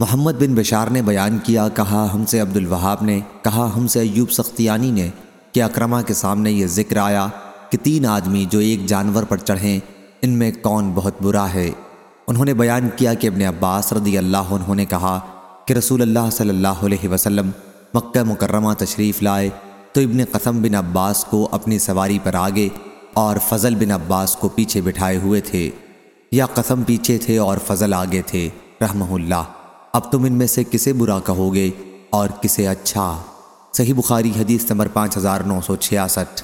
محمد بن بشار نے بیان کیا، کہا، ہم سے عبد الوہاب نے، کہا، ہم سے ایوب سختیانی نے، کہ اکرما کے سامنے یہ ذکر آیا کہ تین آدمی جو ایک جانور پر چڑھیں، ان میں کون بہت برا ہے۔ انہوں نے بیان کیا کہ ابن عباس رضی اللہ عنہ نے کہا کہ رسول اللہ صلی اللہ علیہ وسلم مکہ مکرمہ تشریف لائے تو ابن قسم بن عباس کو اپنی سواری پر آگے اور فضل بن عباس کو پیچھے بٹھائے ہوئے تھے۔ یا قسم پیچھے تھے اور فضل آگے تھے، رحمہ اللہ۔ اب تم ان میں سے کسے برا کہو گے اور کسے اچھا؟ صحیح بخاری حدیث نمبر پانچ ہزار نو سو چھیاسٹھ۔